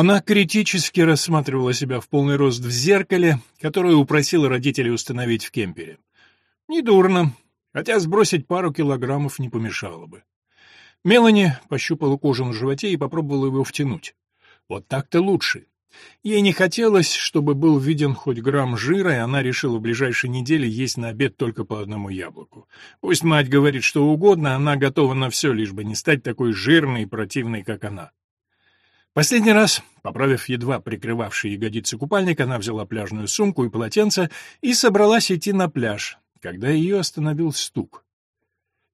Она критически рассматривала себя в полный рост в зеркале, которое упросила родителей установить в кемпере. Недурно, хотя сбросить пару килограммов не помешало бы. Мелани пощупала кожу на животе и попробовала его втянуть. Вот так-то лучше. Ей не хотелось, чтобы был виден хоть грамм жира, и она решила в ближайшие недели есть на обед только по одному яблоку. Пусть мать говорит что угодно, она готова на все, лишь бы не стать такой жирной и противной, как она. Последний раз, поправив едва прикрывавший ягодицы купальник, она взяла пляжную сумку и полотенце и собралась идти на пляж, когда ее остановил стук.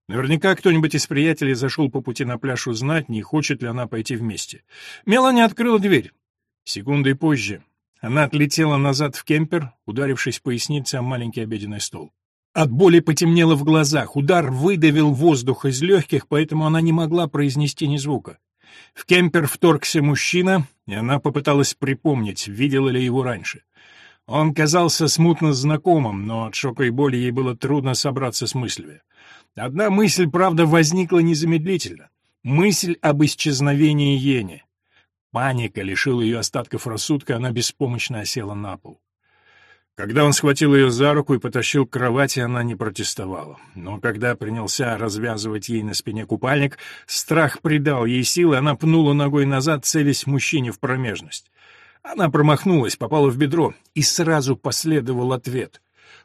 Наверняка кто-нибудь из приятелей зашел по пути на пляж узнать, не хочет ли она пойти вместе. Мелани открыла дверь. Секундой позже она отлетела назад в кемпер, ударившись поясницей о маленький обеденный стол. От боли потемнело в глазах, удар выдавил воздух из легких, поэтому она не могла произнести ни звука. В кемпер вторгся мужчина, и она попыталась припомнить, видела ли его раньше. Он казался смутно знакомым, но от шока и боли ей было трудно собраться с мыслями. Одна мысль, правда, возникла незамедлительно. Мысль об исчезновении Йени. Паника лишила ее остатков рассудка, она беспомощно осела на пол. Когда он схватил ее за руку и потащил к кровати, она не протестовала. Но когда принялся развязывать ей на спине купальник, страх придал ей силы, она пнула ногой назад, целясь мужчине в промежность. Она промахнулась, попала в бедро, и сразу последовал ответ.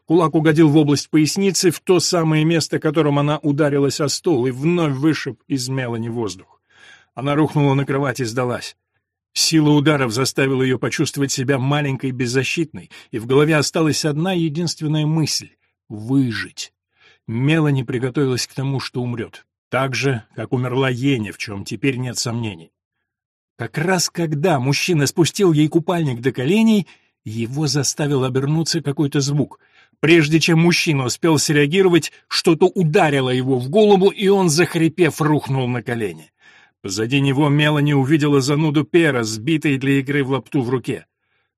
Кулак угодил в область поясницы, в то самое место, которым она ударилась о стол, и вновь вышиб из Мелани воздух. Она рухнула на кровать и сдалась. Сила ударов заставила ее почувствовать себя маленькой беззащитной, и в голове осталась одна единственная мысль — выжить. Мелани приготовилась к тому, что умрет. Так же, как умерла Еня, в чем теперь нет сомнений. Как раз когда мужчина спустил ей купальник до коленей, его заставил обернуться какой-то звук. Прежде чем мужчина успел среагировать, что-то ударило его в голову, и он, захрипев, рухнул на колени. Позади него Мелани увидела зануду пера, сбитой для игры в лапту в руке.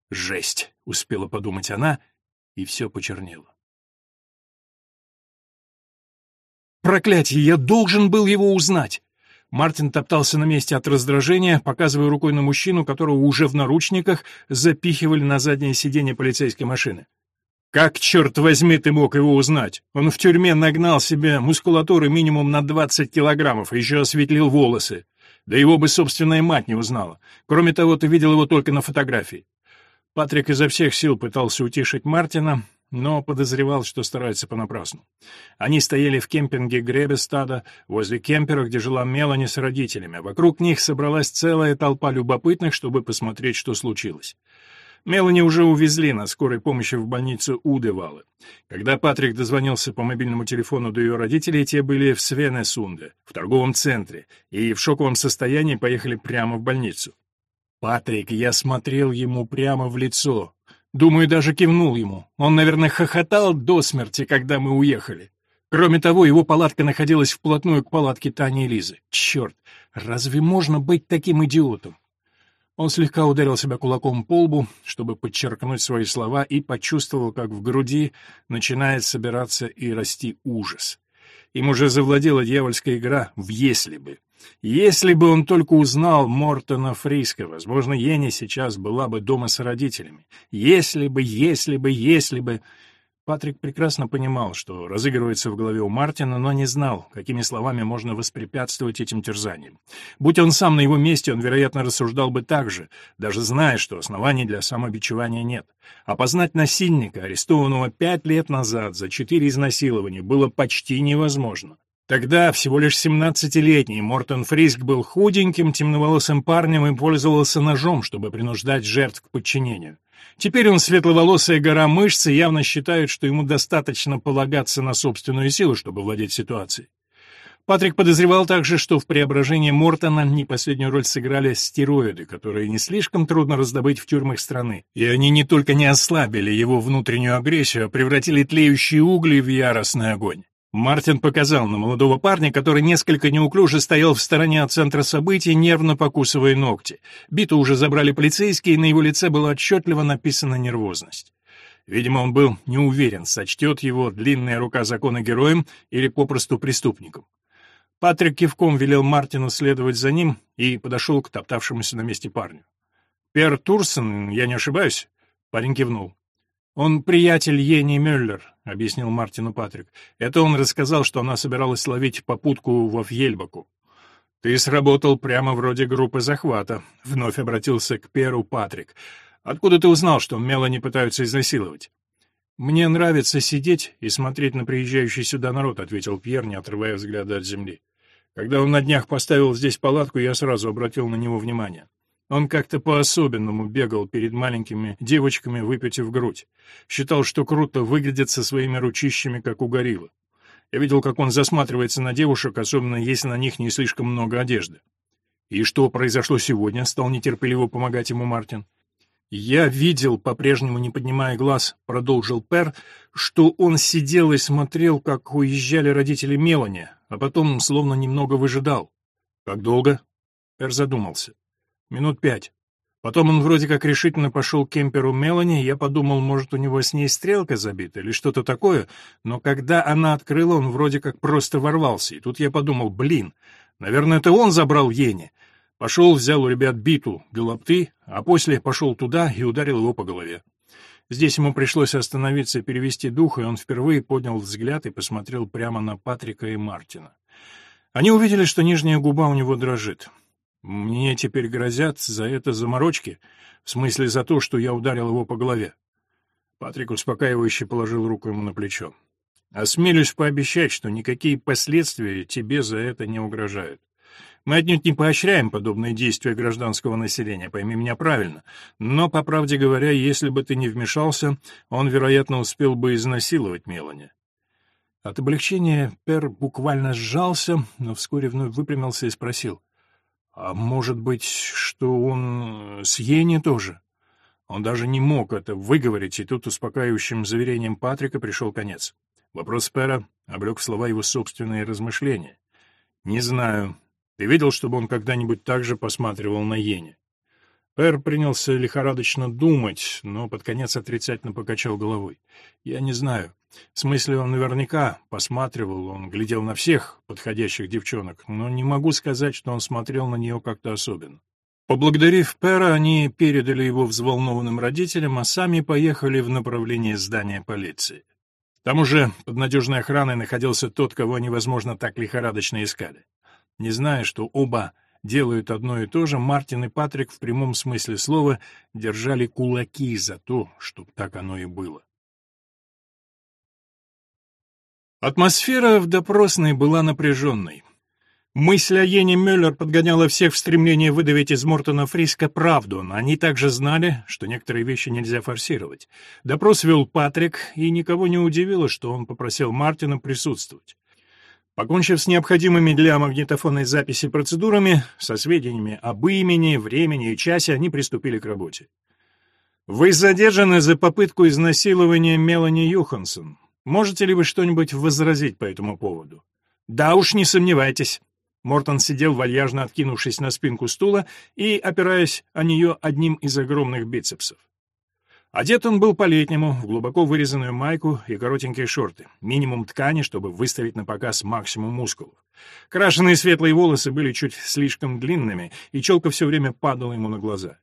«Жесть!» — успела подумать она, и все почернело. «Проклятье! Я должен был его узнать!» Мартин топтался на месте от раздражения, показывая рукой на мужчину, которого уже в наручниках запихивали на заднее сиденье полицейской машины. «Как, черт возьми, ты мог его узнать? Он в тюрьме нагнал себе мускулатуры минимум на 20 килограммов, еще осветлил волосы. Да его бы собственная мать не узнала. Кроме того, ты видел его только на фотографии. Патрик изо всех сил пытался утешить Мартина, но подозревал, что старается понапрасну. Они стояли в кемпинге Гребестада, возле кемпера, где жила Мелани с родителями. Вокруг них собралась целая толпа любопытных, чтобы посмотреть, что случилось. Мелани уже увезли на скорой помощи в больницу Удевалы. Когда Патрик дозвонился по мобильному телефону до ее родителей, те были в Свенесунде, в торговом центре, и в шоковом состоянии поехали прямо в больницу. «Патрик, я смотрел ему прямо в лицо. Думаю, даже кивнул ему. Он, наверное, хохотал до смерти, когда мы уехали. Кроме того, его палатка находилась вплотную к палатке Тани и Лизы. Черт, разве можно быть таким идиотом? Он слегка ударил себя кулаком по лбу, чтобы подчеркнуть свои слова, и почувствовал, как в груди начинает собираться и расти ужас. Им уже завладела дьявольская игра в «если бы». Если бы он только узнал Мортона Фриска, возможно, Ени сейчас была бы дома с родителями. Если бы, если бы, если бы... Патрик прекрасно понимал, что разыгрывается в голове у Мартина, но не знал, какими словами можно воспрепятствовать этим терзаниям. Будь он сам на его месте, он, вероятно, рассуждал бы так же, даже зная, что оснований для самобичевания нет. Опознать насильника, арестованного пять лет назад за четыре изнасилования, было почти невозможно. Тогда всего лишь семнадцатилетний Мортон Фриск был худеньким, темноволосым парнем и пользовался ножом, чтобы принуждать жертв к подчинению. Теперь он светловолосая гора мышц и явно считает, что ему достаточно полагаться на собственную силу, чтобы владеть ситуацией. Патрик подозревал также, что в преображении Мортона не последнюю роль сыграли стероиды, которые не слишком трудно раздобыть в тюрьмах страны. И они не только не ослабили его внутреннюю агрессию, а превратили тлеющие угли в яростный огонь. Мартин показал на молодого парня, который несколько неуклюже стоял в стороне от центра событий, нервно покусывая ногти. Биту уже забрали полицейские, и на его лице была отчетливо написана нервозность. Видимо, он был не уверен, сочтет его длинная рука закона героем или попросту преступником. Патрик кивком велел Мартину следовать за ним и подошел к топтавшемуся на месте парню. Пер Турсон, я не ошибаюсь?» Парень кивнул. «Он приятель Ени Мюллер», — объяснил Мартину Патрик. «Это он рассказал, что она собиралась ловить попутку во Фьельбаку». «Ты сработал прямо вроде группы захвата», — вновь обратился к Перу Патрик. «Откуда ты узнал, что Мелани пытаются изнасиловать?» «Мне нравится сидеть и смотреть на приезжающий сюда народ», — ответил Пьер, не отрывая взгляда от земли. «Когда он на днях поставил здесь палатку, я сразу обратил на него внимание. Он как-то по-особенному бегал перед маленькими девочками, выпятив грудь. Считал, что круто выглядит со своими ручищами, как у гориллы. Я видел, как он засматривается на девушек, особенно если на них не слишком много одежды. «И что произошло сегодня?» — стал нетерпеливо помогать ему Мартин. «Я видел, по-прежнему не поднимая глаз, — продолжил Пер, — что он сидел и смотрел, как уезжали родители Мелани, а потом словно немного выжидал. Как долго?» Пер задумался. Минут пять. Потом он вроде как решительно пошел к кемперу Мелани, я подумал, может, у него с ней стрелка забита или что-то такое, но когда она открыла, он вроде как просто ворвался, и тут я подумал, блин, наверное, это он забрал Ени. Пошел, взял у ребят биту для а после пошел туда и ударил его по голове. Здесь ему пришлось остановиться и перевести дух, и он впервые поднял взгляд и посмотрел прямо на Патрика и Мартина. Они увидели, что нижняя губа у него дрожит. Мне теперь грозят за это заморочки, в смысле за то, что я ударил его по голове. Патрик успокаивающе положил руку ему на плечо. Осмелюсь пообещать, что никакие последствия тебе за это не угрожают. Мы отнюдь не поощряем подобные действия гражданского населения, пойми меня правильно. Но, по правде говоря, если бы ты не вмешался, он, вероятно, успел бы изнасиловать Мелани. От облегчения Пер буквально сжался, но вскоре вновь выпрямился и спросил. А может быть, что он с Йенни тоже? Он даже не мог это выговорить, и тут успокаивающим заверением Патрика пришел конец. Вопрос Пера облег в слова его собственные размышления. «Не знаю. Ты видел, чтобы он когда-нибудь так же посматривал на Йенни?» Пэр принялся лихорадочно думать, но под конец отрицательно покачал головой. «Я не знаю. В смысле, он наверняка посматривал, он глядел на всех подходящих девчонок, но не могу сказать, что он смотрел на нее как-то особенно. Поблагодарив Пэра, они передали его взволнованным родителям, а сами поехали в направлении здания полиции. Там уже под надежной охраной находился тот, кого они, возможно, так лихорадочно искали. Не зная, что оба делают одно и то же, Мартин и Патрик в прямом смысле слова держали кулаки за то, чтобы так оно и было. Атмосфера в допросной была напряженной. Мысль о Йене Мюллер подгоняла всех в стремление выдавить из Мортона Фриска правду, но они также знали, что некоторые вещи нельзя форсировать. Допрос вел Патрик, и никого не удивило, что он попросил Мартина присутствовать. Покончив с необходимыми для магнитофонной записи процедурами, со сведениями об имени, времени и часе, они приступили к работе. «Вы задержаны за попытку изнасилования Мелани Юхансон. Можете ли вы что-нибудь возразить по этому поводу? Да уж, не сомневайтесь. Мортон сидел, вальяжно откинувшись на спинку стула и опираясь о нее одним из огромных бицепсов. Одет он был по-летнему, в глубоко вырезанную майку и коротенькие шорты, минимум ткани, чтобы выставить на показ максимум мускулов. Крашеные светлые волосы были чуть слишком длинными, и челка все время падала ему на глаза.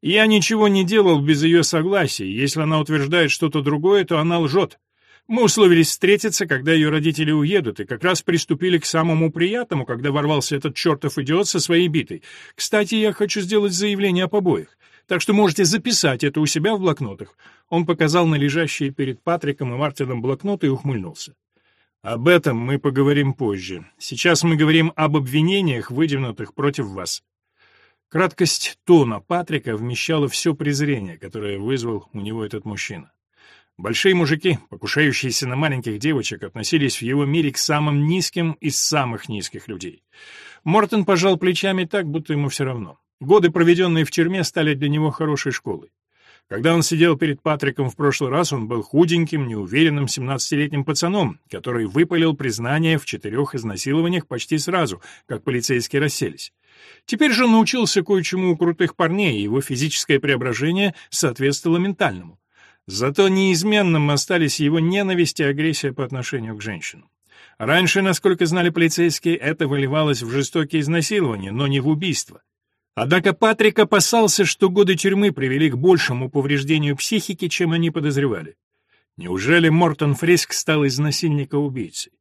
Я ничего не делал без ее согласия, если она утверждает что-то другое, то она лжет. Мы условились встретиться, когда ее родители уедут, и как раз приступили к самому приятному, когда ворвался этот чертов идиот со своей битой. Кстати, я хочу сделать заявление о побоях, так что можете записать это у себя в блокнотах». Он показал на лежащие перед Патриком и Мартином блокноты и ухмыльнулся. «Об этом мы поговорим позже. Сейчас мы говорим об обвинениях, выдвинутых против вас». Краткость тона Патрика вмещала все презрение, которое вызвал у него этот мужчина. Большие мужики, покушающиеся на маленьких девочек, относились в его мире к самым низким из самых низких людей. Мортон пожал плечами так, будто ему все равно. Годы, проведенные в тюрьме, стали для него хорошей школой. Когда он сидел перед Патриком в прошлый раз, он был худеньким, неуверенным 17-летним пацаном, который выпалил признание в четырех изнасилованиях почти сразу, как полицейские расселись. Теперь же он научился кое-чему у крутых парней, и его физическое преображение соответствовало ментальному. Зато неизменным остались его ненависть и агрессия по отношению к женщинам. Раньше, насколько знали полицейские, это выливалось в жестокие изнасилования, но не в убийство. Однако Патрик опасался, что годы тюрьмы привели к большему повреждению психики, чем они подозревали. Неужели Мортон Фриск стал из насильника убийцей?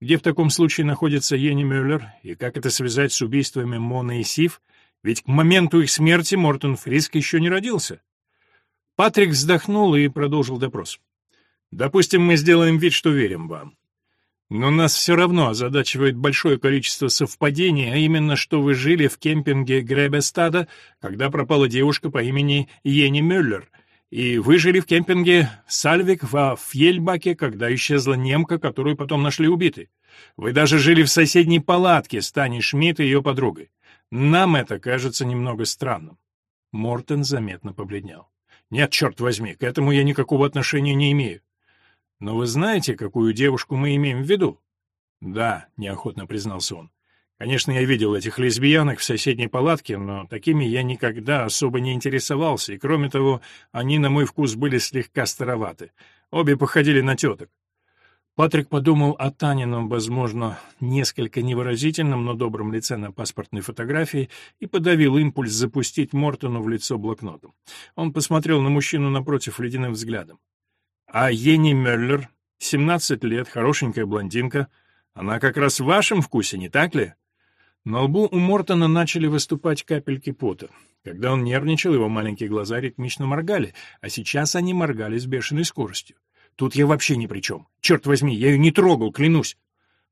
Где в таком случае находится Йенни Мюллер, и как это связать с убийствами Мона и Сив? Ведь к моменту их смерти Мортон Фриск еще не родился. Патрик вздохнул и продолжил допрос. «Допустим, мы сделаем вид, что верим вам. Но нас все равно озадачивает большое количество совпадений, а именно, что вы жили в кемпинге Гребестада, когда пропала девушка по имени Йенни Мюллер, и вы жили в кемпинге Сальвик во Фьельбаке, когда исчезла немка, которую потом нашли убитой. Вы даже жили в соседней палатке с Таней Шмидт и ее подругой. Нам это кажется немного странным. Мортен заметно побледнел. Нет, черт возьми, к этому я никакого отношения не имею. Но вы знаете, какую девушку мы имеем в виду? Да, неохотно признался он. Конечно, я видел этих лесбиянок в соседней палатке, но такими я никогда особо не интересовался, и, кроме того, они, на мой вкус, были слегка староваты. Обе походили на теток. Патрик подумал о Танином, возможно, несколько невыразительном, но добром лице на паспортной фотографии и подавил импульс запустить Мортону в лицо блокнотом. Он посмотрел на мужчину напротив ледяным взглядом. А Ени Мюллер, 17 лет, хорошенькая блондинка, она как раз в вашем вкусе, не так ли? На лбу у Мортона начали выступать капельки пота. Когда он нервничал, его маленькие глаза ритмично моргали, а сейчас они моргали с бешеной скоростью. Тут я вообще ни при чем. Черт возьми, я ее не трогал, клянусь.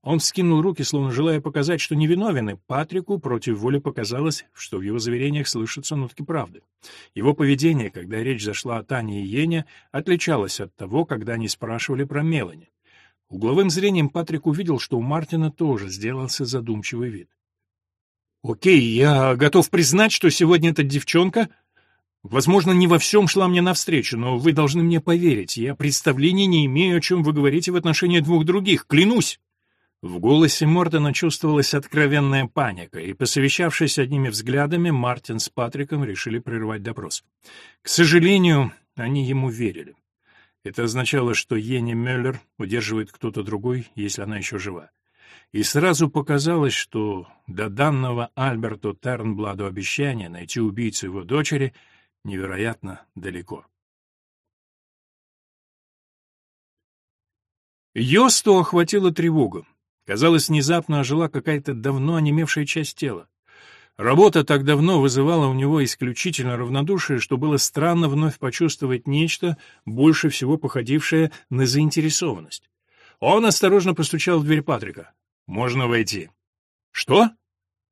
Он вскинул руки, словно желая показать, что невиновен, и Патрику против воли показалось, что в его заверениях слышатся нотки правды. Его поведение, когда речь зашла о Тане и Йене, отличалось от того, когда они спрашивали про Мелани. Угловым зрением Патрик увидел, что у Мартина тоже сделался задумчивый вид. «Окей, я готов признать, что сегодня эта девчонка Возможно, не во всем шла мне навстречу, но вы должны мне поверить. Я представления не имею, о чем вы говорите в отношении двух других. Клянусь!» В голосе Мортона чувствовалась откровенная паника, и, посовещавшись одними взглядами, Мартин с Патриком решили прервать допрос. К сожалению, они ему верили. Это означало, что Йенни Мюллер удерживает кто-то другой, если она еще жива. И сразу показалось, что до данного Альберту Тернбладу обещания найти убийцу его дочери — невероятно далеко. Йосту охватила тревога. Казалось, внезапно ожила какая-то давно онемевшая часть тела. Работа так давно вызывала у него исключительно равнодушие, что было странно вновь почувствовать нечто, больше всего походившее на заинтересованность. Он осторожно постучал в дверь Патрика. «Можно войти». «Что?»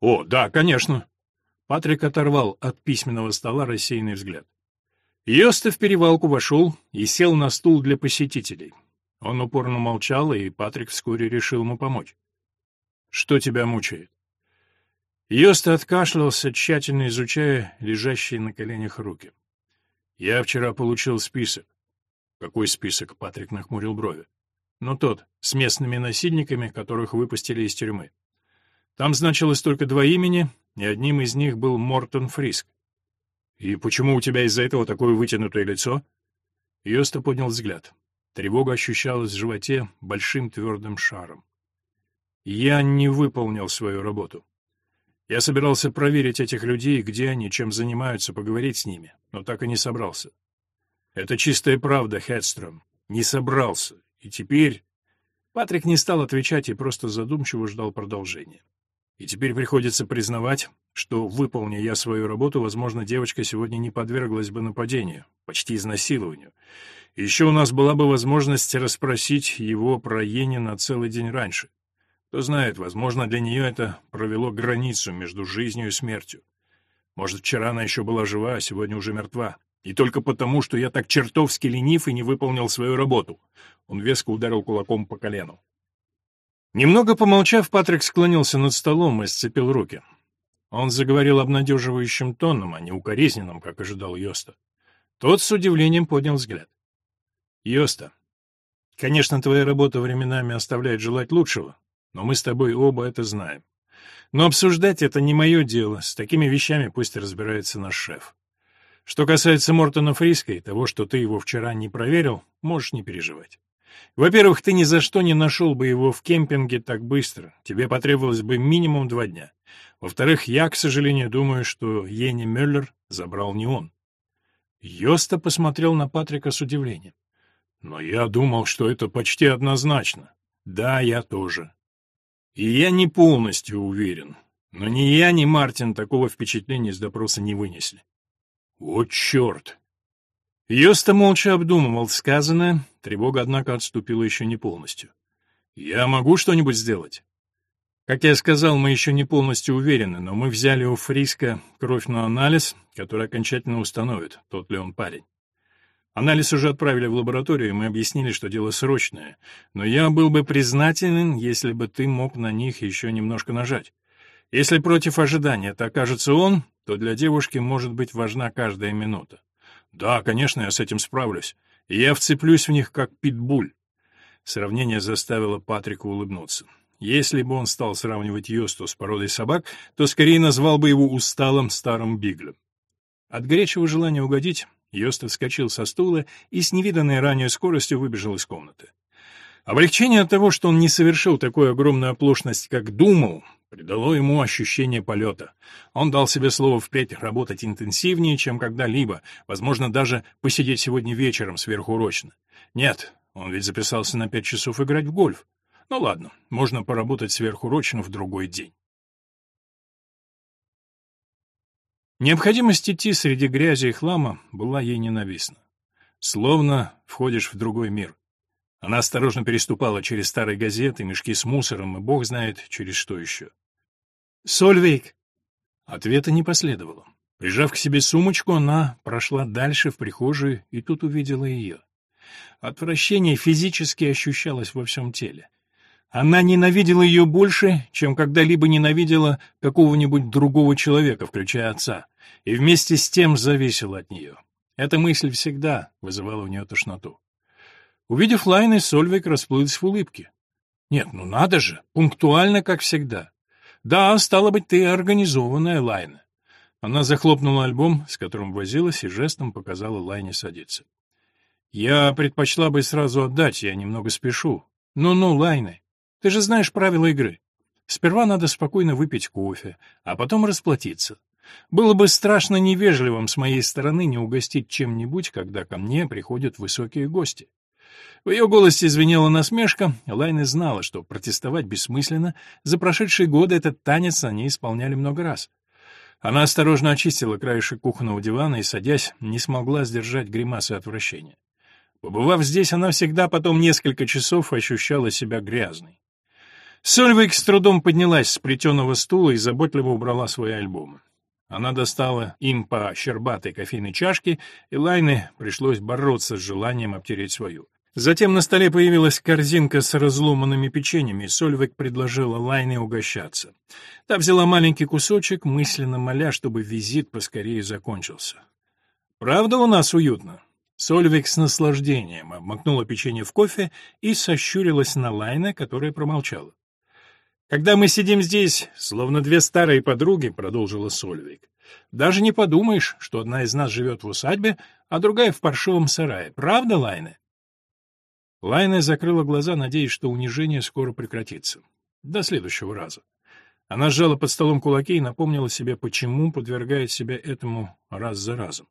«О, да, конечно». Патрик оторвал от письменного стола рассеянный взгляд. Йоста в перевалку вошел и сел на стул для посетителей. Он упорно молчал, и Патрик вскоре решил ему помочь. «Что тебя мучает?» Йоста откашлялся, тщательно изучая лежащие на коленях руки. «Я вчера получил список». «Какой список?» — Патрик нахмурил брови. «Ну тот, с местными насильниками, которых выпустили из тюрьмы. Там значилось только два имени, и одним из них был Мортон Фриск. «И почему у тебя из-за этого такое вытянутое лицо?» Йоста поднял взгляд. Тревога ощущалась в животе большим твердым шаром. «Я не выполнил свою работу. Я собирался проверить этих людей, где они, чем занимаются, поговорить с ними, но так и не собрался. Это чистая правда, Хедстром. Не собрался. И теперь...» Патрик не стал отвечать и просто задумчиво ждал продолжения. И теперь приходится признавать, что, выполня я свою работу, возможно, девочка сегодня не подверглась бы нападению, почти изнасилованию. Еще у нас была бы возможность расспросить его про Енина целый день раньше. Кто знает, возможно, для нее это провело границу между жизнью и смертью. Может, вчера она еще была жива, а сегодня уже мертва. И только потому, что я так чертовски ленив и не выполнил свою работу. Он веско ударил кулаком по колену. Немного помолчав, Патрик склонился над столом и сцепил руки. Он заговорил обнадеживающим тоном, а не укоризненным, как ожидал Йоста. Тот с удивлением поднял взгляд. «Йоста, конечно, твоя работа временами оставляет желать лучшего, но мы с тобой оба это знаем. Но обсуждать это не мое дело, с такими вещами пусть разбирается наш шеф. Что касается Мортона Фриска и того, что ты его вчера не проверил, можешь не переживать. Во-первых, ты ни за что не нашел бы его в кемпинге так быстро. Тебе потребовалось бы минимум два дня. Во-вторых, я, к сожалению, думаю, что Йенни Мюллер забрал не он. Йоста посмотрел на Патрика с удивлением. Но я думал, что это почти однозначно. Да, я тоже. И я не полностью уверен. Но ни я, ни Мартин такого впечатления с допроса не вынесли. Вот черт! Йоста молча обдумывал сказанное, тревога, однако, отступила еще не полностью. «Я могу что-нибудь сделать?» Как я сказал, мы еще не полностью уверены, но мы взяли у Фриска кровь на анализ, который окончательно установит, тот ли он парень. Анализ уже отправили в лабораторию, и мы объяснили, что дело срочное, но я был бы признателен, если бы ты мог на них еще немножко нажать. Если против ожидания это окажется он, то для девушки может быть важна каждая минута. Да, конечно, я с этим справлюсь. я вцеплюсь в них, как питбуль. Сравнение заставило Патрика улыбнуться. Если бы он стал сравнивать Йосту с породой собак, то скорее назвал бы его усталым старым биглем. От горячего желания угодить Йоста вскочил со стула и с невиданной ранее скоростью выбежал из комнаты. Облегчение от того, что он не совершил такую огромную оплошность, как думал, придало ему ощущение полета. Он дал себе слово впредь работать интенсивнее, чем когда-либо, возможно, даже посидеть сегодня вечером сверхурочно. Нет, он ведь записался на пять часов играть в гольф. Ну ладно, можно поработать сверхурочно в другой день. Необходимость идти среди грязи и хлама была ей ненавистна. Словно входишь в другой мир. Она осторожно переступала через старые газеты, мешки с мусором и бог знает, через что еще. «Сольвейк!» Ответа не последовало. Прижав к себе сумочку, она прошла дальше в прихожую и тут увидела ее. Отвращение физически ощущалось во всем теле. Она ненавидела ее больше, чем когда-либо ненавидела какого-нибудь другого человека, включая отца, и вместе с тем зависела от нее. Эта мысль всегда вызывала у нее тошноту. Увидев Лайны, Сольвейг расплылась в улыбке. «Нет, ну надо же, пунктуально, как всегда. Да, стало быть, ты организованная Лайна». Она захлопнула альбом, с которым возилась, и жестом показала Лайне садиться. «Я предпочла бы сразу отдать, я немного спешу. Ну-ну, Лайны, ты же знаешь правила игры. Сперва надо спокойно выпить кофе, а потом расплатиться. Было бы страшно невежливым с моей стороны не угостить чем-нибудь, когда ко мне приходят высокие гости. В ее голосе звенела насмешка, Лайна знала, что протестовать бессмысленно, за прошедшие годы этот танец они исполняли много раз. Она осторожно очистила краешек кухонного дивана и, садясь, не смогла сдержать гримасы отвращения. Побывав здесь, она всегда потом несколько часов ощущала себя грязной. Сольвейк с трудом поднялась с плетеного стула и заботливо убрала свои альбомы. Она достала им по щербатой кофейной чашке, и Лайне пришлось бороться с желанием обтереть свою. Затем на столе появилась корзинка с разломанными печеньями, и Сольвик предложила Лайне угощаться. Та взяла маленький кусочек, мысленно моля, чтобы визит поскорее закончился. «Правда у нас уютно?» Сольвик с наслаждением обмакнула печенье в кофе и сощурилась на Лайне, которая промолчала. «Когда мы сидим здесь, словно две старые подруги», — продолжила Сольвик, — «даже не подумаешь, что одна из нас живет в усадьбе, а другая в паршивом сарае. Правда, Лайне?» Лайна закрыла глаза, надеясь, что унижение скоро прекратится. До следующего раза. Она сжала под столом кулаки и напомнила себе, почему подвергает себя этому раз за разом.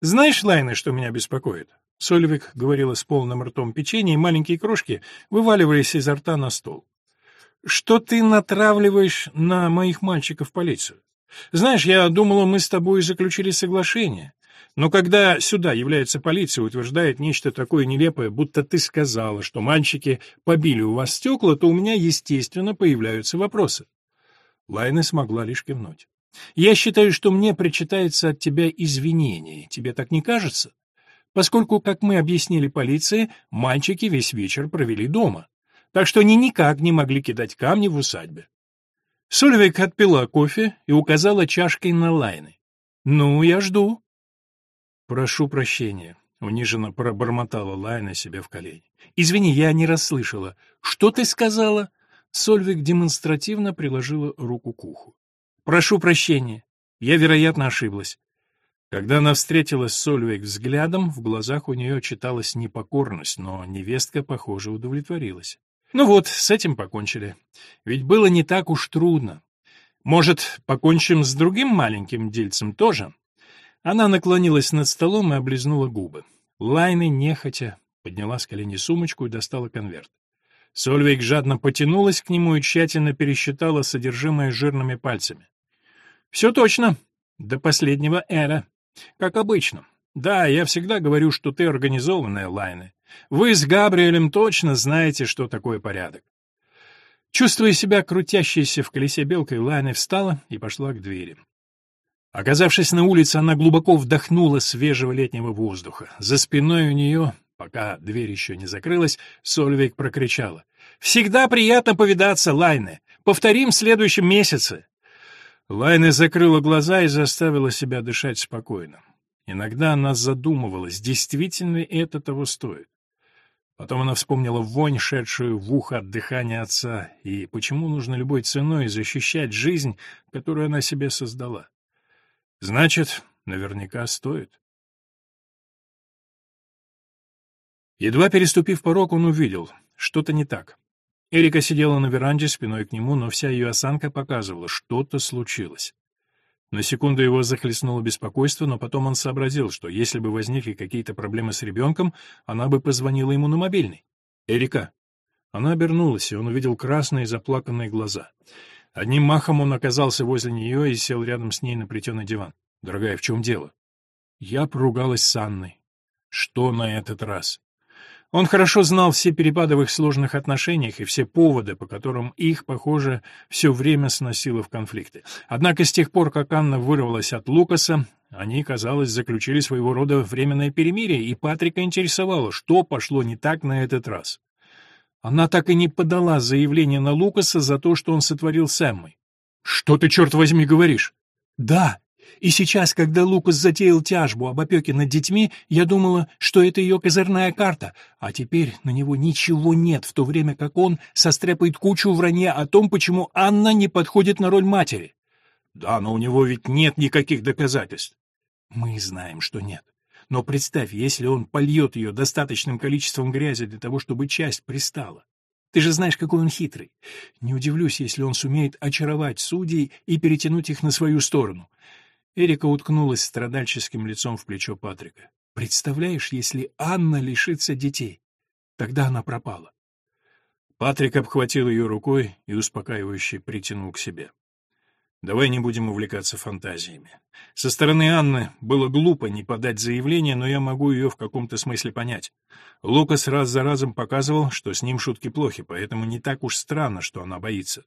«Знаешь, Лайна, что меня беспокоит?» Сольвейг говорила с полным ртом печенья, и маленькие крошки вываливались изо рта на стол. «Что ты натравливаешь на моих мальчиков полицию? Знаешь, я думала, мы с тобой заключили соглашение. Но когда сюда является полиция и утверждает нечто такое нелепое, будто ты сказала, что мальчики побили у вас стекла, то у меня, естественно, появляются вопросы. Лайна смогла лишь кивнуть. Я считаю, что мне причитается от тебя извинение. Тебе так не кажется? Поскольку, как мы объяснили полиции, мальчики весь вечер провели дома. Так что они никак не могли кидать камни в усадьбе. Сольвик отпила кофе и указала чашкой на Лайны. «Ну, я жду». «Прошу прощения», — униженно пробормотала Лайна себе в колени. «Извини, я не расслышала. Что ты сказала?» Сольвик демонстративно приложила руку к уху. «Прошу прощения. Я, вероятно, ошиблась. Когда она встретилась с Сольвейк взглядом, в глазах у нее читалась непокорность, но невестка, похоже, удовлетворилась. Ну вот, с этим покончили. Ведь было не так уж трудно. Может, покончим с другим маленьким дельцем тоже? Она наклонилась над столом и облизнула губы. Лайны нехотя подняла с колени сумочку и достала конверт. Сольвейг жадно потянулась к нему и тщательно пересчитала содержимое жирными пальцами. «Все точно. До последнего эра. Как обычно. Да, я всегда говорю, что ты организованная, Лайны. Вы с Габриэлем точно знаете, что такое порядок. Чувствуя себя крутящейся в колесе белкой, Лайна встала и пошла к двери. Оказавшись на улице, она глубоко вдохнула свежего летнего воздуха. За спиной у нее, пока дверь еще не закрылась, Сольвейг прокричала. «Всегда приятно повидаться, Лайне. Повторим в следующем месяце». Лайна закрыла глаза и заставила себя дышать спокойно. Иногда она задумывалась, действительно ли это того стоит. Потом она вспомнила вонь, шедшую в ухо от дыхания отца, и почему нужно любой ценой защищать жизнь, которую она себе создала. Значит, наверняка стоит. Едва переступив порог, он увидел, что-то не так. Эрика сидела на веранде спиной к нему, но вся ее осанка показывала, что-то случилось. На секунду его захлестнуло беспокойство, но потом он сообразил, что если бы возникли какие-то проблемы с ребенком, она бы позвонила ему на мобильный. «Эрика». Она обернулась, и он увидел красные заплаканные глаза. Одним махом он оказался возле нее и сел рядом с ней на плетеный диван. «Дорогая, в чем дело?» Я поругалась с Анной. «Что на этот раз?» Он хорошо знал все перепады в их сложных отношениях и все поводы, по которым их, похоже, все время сносило в конфликты. Однако с тех пор, как Анна вырвалась от Лукаса, они, казалось, заключили своего рода временное перемирие, и Патрика интересовало, что пошло не так на этот раз. Она так и не подала заявление на Лукаса за то, что он сотворил с Эммой. «Что ты, черт возьми, говоришь?» «Да, и сейчас, когда Лукас затеял тяжбу об опеке над детьми, я думала, что это ее козырная карта, а теперь на него ничего нет, в то время как он состряпает кучу вранья о том, почему Анна не подходит на роль матери. Да, но у него ведь нет никаких доказательств. Мы знаем, что нет. Но представь, если он польет ее достаточным количеством грязи для того, чтобы часть пристала. Ты же знаешь, какой он хитрый. Не удивлюсь, если он сумеет очаровать судей и перетянуть их на свою сторону. Эрика уткнулась страдальческим лицом в плечо Патрика. «Представляешь, если Анна лишится детей? Тогда она пропала». Патрик обхватил ее рукой и успокаивающе притянул к себе. «Давай не будем увлекаться фантазиями. Со стороны Анны было глупо не подать заявление, но я могу ее в каком-то смысле понять. Лукас раз за разом показывал, что с ним шутки плохи, поэтому не так уж странно, что она боится».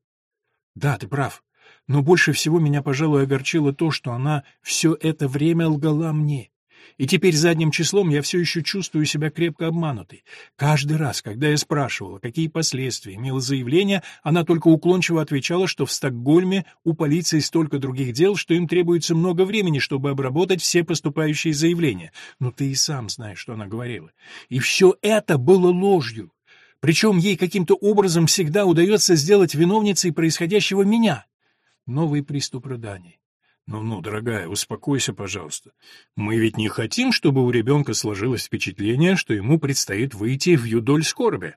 «Да, ты прав. Но больше всего меня, пожалуй, огорчило то, что она все это время лгала мне. И теперь задним числом я все еще чувствую себя крепко обманутой. Каждый раз, когда я спрашивала, какие последствия имело заявление, она только уклончиво отвечала, что в Стокгольме у полиции столько других дел, что им требуется много времени, чтобы обработать все поступающие заявления. Но ты и сам знаешь, что она говорила. И все это было ложью. Причем ей каким-то образом всегда удается сделать виновницей происходящего меня. Новый приступ рыданий. «Ну-ну, дорогая, успокойся, пожалуйста. Мы ведь не хотим, чтобы у ребенка сложилось впечатление, что ему предстоит выйти в юдоль скорби».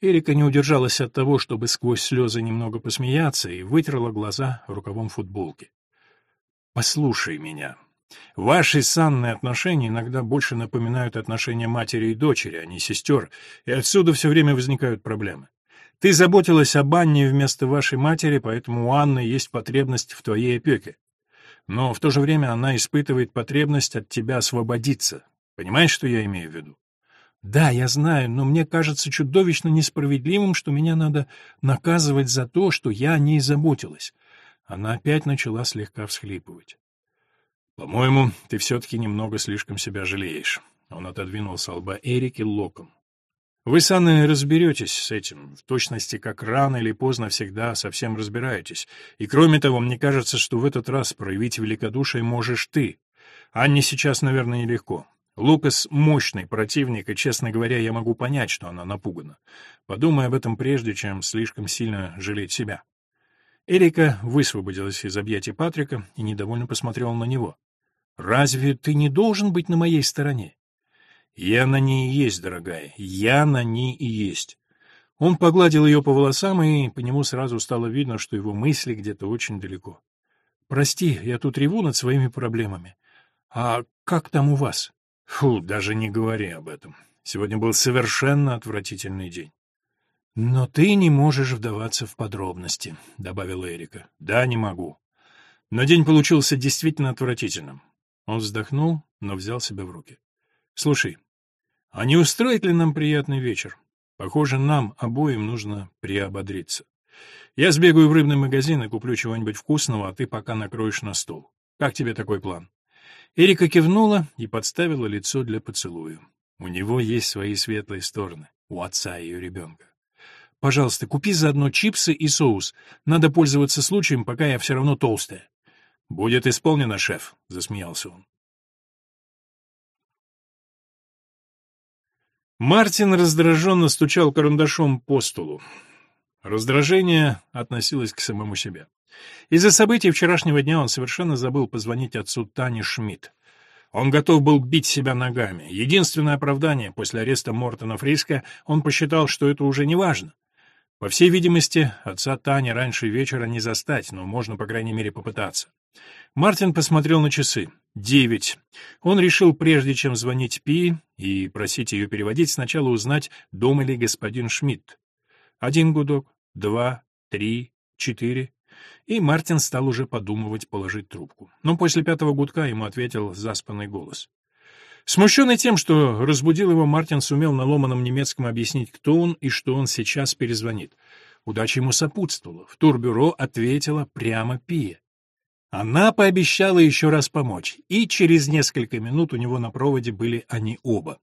Эрика не удержалась от того, чтобы сквозь слезы немного посмеяться, и вытерла глаза рукавом футболки. «Послушай меня. Ваши санные отношения иногда больше напоминают отношения матери и дочери, а не сестер, и отсюда все время возникают проблемы. Ты заботилась об Анне вместо вашей матери, поэтому у Анны есть потребность в твоей опеке. Но в то же время она испытывает потребность от тебя освободиться. Понимаешь, что я имею в виду? Да, я знаю, но мне кажется чудовищно несправедливым, что меня надо наказывать за то, что я о ней заботилась. Она опять начала слегка всхлипывать. По-моему, ты все-таки немного слишком себя жалеешь. Он отодвинул с лба Эрики локом. Вы с Анной разберетесь с этим, в точности, как рано или поздно всегда совсем разбираетесь. И кроме того, мне кажется, что в этот раз проявить великодушие можешь ты. Анне сейчас, наверное, нелегко. Лукас — мощный противник, и, честно говоря, я могу понять, что она напугана. Подумай об этом прежде, чем слишком сильно жалеть себя. Эрика высвободилась из объятий Патрика и недовольно посмотрела на него. Разве ты не должен быть на моей стороне? Я на ней и есть, дорогая, я на ней и есть. Он погладил ее по волосам, и по нему сразу стало видно, что его мысли где-то очень далеко. «Прости, я тут реву над своими проблемами. А как там у вас?» «Фу, даже не говори об этом. Сегодня был совершенно отвратительный день». «Но ты не можешь вдаваться в подробности», — добавила Эрика. «Да, не могу. Но день получился действительно отвратительным». Он вздохнул, но взял себя в руки. «Слушай, а не устроит ли нам приятный вечер? Похоже, нам обоим нужно приободриться. Я сбегаю в рыбный магазин и куплю чего-нибудь вкусного, а ты пока накроешь на стол. Как тебе такой план?» Эрика кивнула и подставила лицо для поцелуя. У него есть свои светлые стороны, у отца ее ребенка. Пожалуйста, купи заодно чипсы и соус. Надо пользоваться случаем, пока я все равно толстая. Будет исполнено, шеф, засмеялся он. Мартин раздраженно стучал карандашом по столу. Раздражение относилось к самому себе. Из-за событий вчерашнего дня он совершенно забыл позвонить отцу Тане Шмидт. Он готов был бить себя ногами. Единственное оправдание после ареста Мортона Фриска он посчитал, что это уже не важно. По всей видимости, отца Тани раньше вечера не застать, но можно, по крайней мере, попытаться. Мартин посмотрел на часы. Девять. Он решил, прежде чем звонить Пи и просить ее переводить, сначала узнать, дома ли господин Шмидт. Один гудок, два, три, четыре. И Мартин стал уже подумывать положить трубку. Но после пятого гудка ему ответил заспанный голос. Смущенный тем, что разбудил его, Мартин сумел на ломаном немецком объяснить, кто он и что он сейчас перезвонит. Удача ему сопутствовала. В турбюро ответила прямо Пия. Она пообещала еще раз помочь, и через несколько минут у него на проводе были они оба.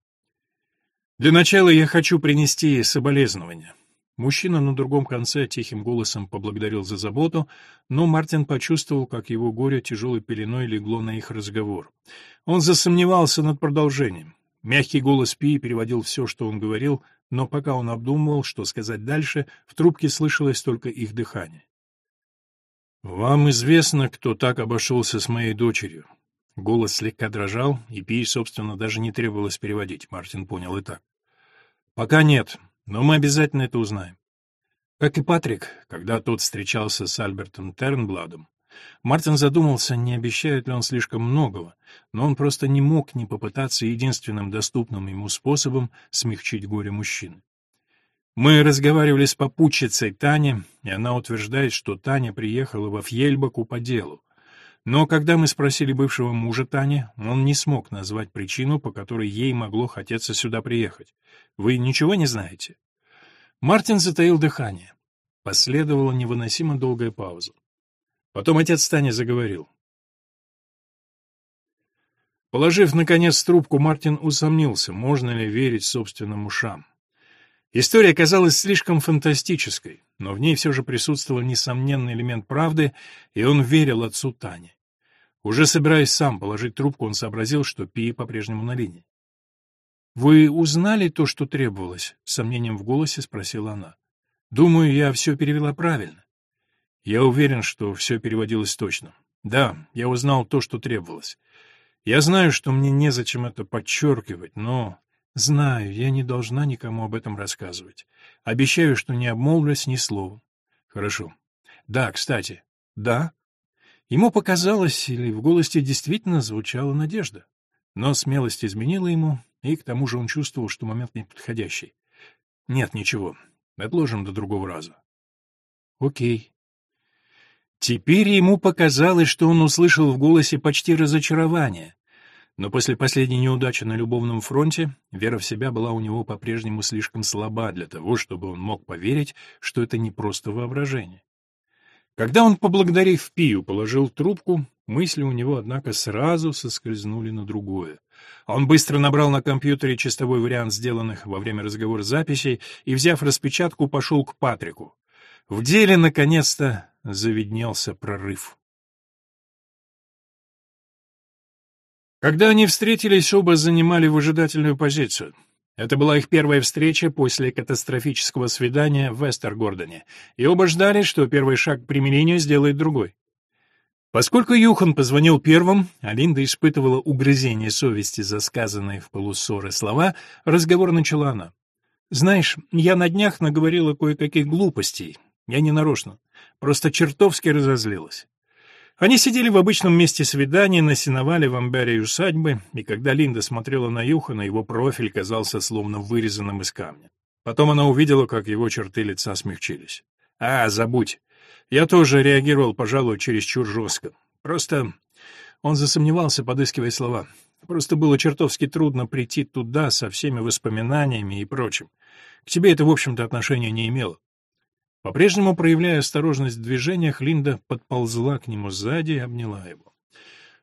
«Для начала я хочу принести соболезнования. Мужчина на другом конце тихим голосом поблагодарил за заботу, но Мартин почувствовал, как его горе тяжелой пеленой легло на их разговор. Он засомневался над продолжением. Мягкий голос Пи переводил все, что он говорил, но пока он обдумывал, что сказать дальше, в трубке слышалось только их дыхание. «Вам известно, кто так обошелся с моей дочерью?» Голос слегка дрожал, и Пи, собственно, даже не требовалось переводить, Мартин понял и так. «Пока нет, но мы обязательно это узнаем. Как и Патрик, когда тот встречался с Альбертом Тернбладом, Мартин задумался, не обещает ли он слишком многого, но он просто не мог не попытаться единственным доступным ему способом смягчить горе мужчины. Мы разговаривали с попутчицей Тани, и она утверждает, что Таня приехала во Фьельбаку по делу. Но когда мы спросили бывшего мужа Тани, он не смог назвать причину, по которой ей могло хотеться сюда приехать. Вы ничего не знаете? Мартин затаил дыхание. Последовала невыносимо долгая пауза. Потом отец Тани заговорил. Положив, наконец, трубку, Мартин усомнился, можно ли верить собственным ушам. История казалась слишком фантастической, но в ней все же присутствовал несомненный элемент правды, и он верил отцу Тани. Уже собираясь сам положить трубку, он сообразил, что Пи по-прежнему на линии. «Вы узнали то, что требовалось?» — с сомнением в голосе спросила она. «Думаю, я все перевела правильно». «Я уверен, что все переводилось точно. Да, я узнал то, что требовалось. Я знаю, что мне незачем это подчеркивать, но Знаю, я не должна никому об этом рассказывать. Обещаю, что не обмолвлюсь ни словом. Хорошо. Да, кстати. Да? Ему показалось, или в голосе действительно звучала надежда. Но смелость изменила ему, и к тому же он чувствовал, что момент неподходящий. Нет, ничего. Отложим до другого раза. Окей. Теперь ему показалось, что он услышал в голосе почти разочарование. Но после последней неудачи на любовном фронте вера в себя была у него по-прежнему слишком слаба для того, чтобы он мог поверить, что это не просто воображение. Когда он, поблагодарив Пию, положил трубку, мысли у него, однако, сразу соскользнули на другое. Он быстро набрал на компьютере чистовой вариант сделанных во время разговора записей и, взяв распечатку, пошел к Патрику. В деле, наконец-то, завиднелся прорыв. Когда они встретились, оба занимали выжидательную позицию. Это была их первая встреча после катастрофического свидания в Вестергордоне, и оба ждали, что первый шаг к примирению сделает другой. Поскольку Юхан позвонил первым, а Линда испытывала угрызение совести за сказанные в полуссоры слова, разговор начала она. «Знаешь, я на днях наговорила кое-каких глупостей. Я не нарочно. Просто чертовски разозлилась. Они сидели в обычном месте свидания на сеновале в амбаре усадьбы, и когда Линда смотрела на Юхана, его профиль казался словно вырезанным из камня. Потом она увидела, как его черты лица смягчились. «А, забудь. Я тоже реагировал, пожалуй, чересчур жестко. Просто...» Он засомневался, подыскивая слова. «Просто было чертовски трудно прийти туда со всеми воспоминаниями и прочим. К тебе это, в общем-то, отношения не имело. По-прежнему, проявляя осторожность в движениях, Линда подползла к нему сзади и обняла его.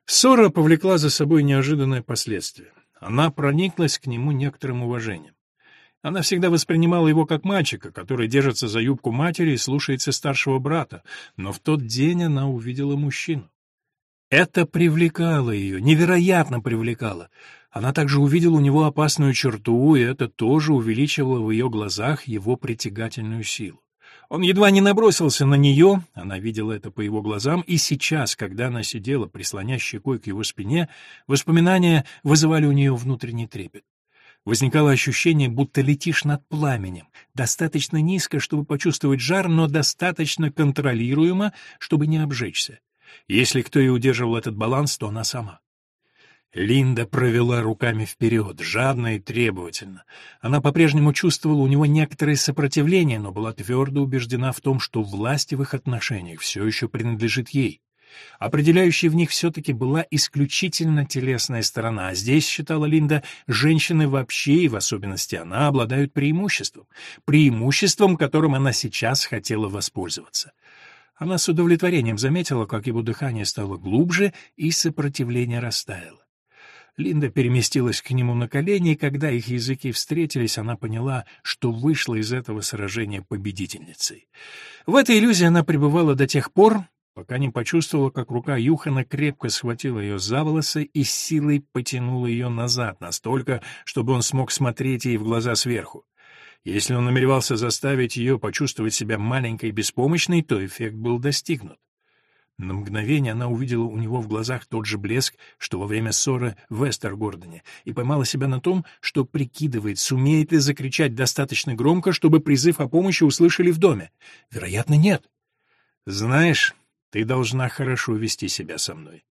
Ссора повлекла за собой неожиданное последствие. Она прониклась к нему некоторым уважением. Она всегда воспринимала его как мальчика, который держится за юбку матери и слушается старшего брата, но в тот день она увидела мужчину. Это привлекало ее, невероятно привлекало. Она также увидела у него опасную черту, и это тоже увеличивало в ее глазах его притягательную силу. Он едва не набросился на нее, она видела это по его глазам, и сейчас, когда она сидела, прислонясь щекой к его спине, воспоминания вызывали у нее внутренний трепет. Возникало ощущение, будто летишь над пламенем, достаточно низко, чтобы почувствовать жар, но достаточно контролируемо, чтобы не обжечься. Если кто и удерживал этот баланс, то она сама. Линда провела руками вперед, жадно и требовательно. Она по-прежнему чувствовала у него некоторое сопротивление, но была твердо убеждена в том, что власть в их отношениях все еще принадлежит ей. Определяющей в них все-таки была исключительно телесная сторона, а здесь, считала Линда, женщины вообще, и в особенности она, обладают преимуществом, преимуществом, которым она сейчас хотела воспользоваться. Она с удовлетворением заметила, как его дыхание стало глубже и сопротивление растаяло. Линда переместилась к нему на колени, и когда их языки встретились, она поняла, что вышла из этого сражения победительницей. В этой иллюзии она пребывала до тех пор, пока не почувствовала, как рука Юхана крепко схватила ее за волосы и силой потянула ее назад, настолько, чтобы он смог смотреть ей в глаза сверху. Если он намеревался заставить ее почувствовать себя маленькой и беспомощной, то эффект был достигнут. На мгновение она увидела у него в глазах тот же блеск, что во время ссоры в Эстергордоне, и поймала себя на том, что прикидывает, сумеет ли закричать достаточно громко, чтобы призыв о помощи услышали в доме. Вероятно, нет. «Знаешь, ты должна хорошо вести себя со мной.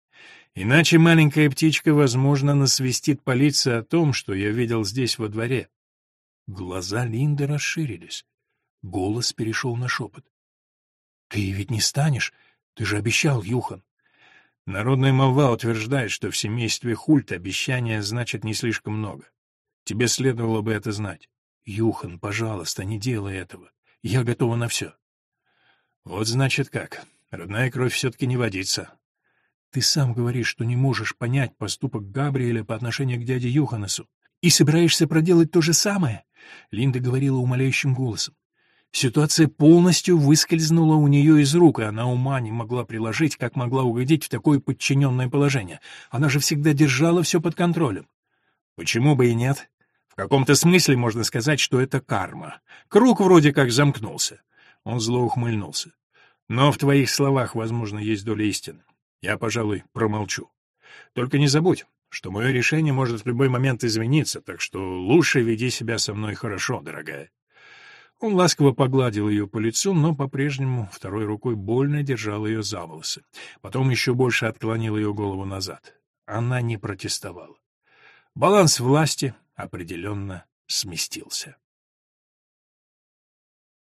Иначе маленькая птичка, возможно, насвистит полиции о том, что я видел здесь во дворе». Глаза Линды расширились. Голос перешел на шепот. «Ты ведь не станешь...» Ты же обещал, Юхан. Народная молва утверждает, что в семействе Хульт обещания значит не слишком много. Тебе следовало бы это знать. Юхан, пожалуйста, не делай этого. Я готова на все. Вот значит как. Родная кровь все-таки не водится. Ты сам говоришь, что не можешь понять поступок Габриэля по отношению к дяде Юханесу. И собираешься проделать то же самое? Линда говорила умоляющим голосом. Ситуация полностью выскользнула у нее из рук, и она ума не могла приложить, как могла угодить в такое подчиненное положение. Она же всегда держала все под контролем. Почему бы и нет? В каком-то смысле можно сказать, что это карма. Круг вроде как замкнулся. Он зло ухмыльнулся. Но в твоих словах, возможно, есть доля истины. Я, пожалуй, промолчу. Только не забудь, что мое решение может в любой момент измениться, так что лучше веди себя со мной хорошо, дорогая. Он ласково погладил ее по лицу, но по-прежнему второй рукой больно держал ее за волосы. Потом еще больше отклонил ее голову назад. Она не протестовала. Баланс власти определенно сместился.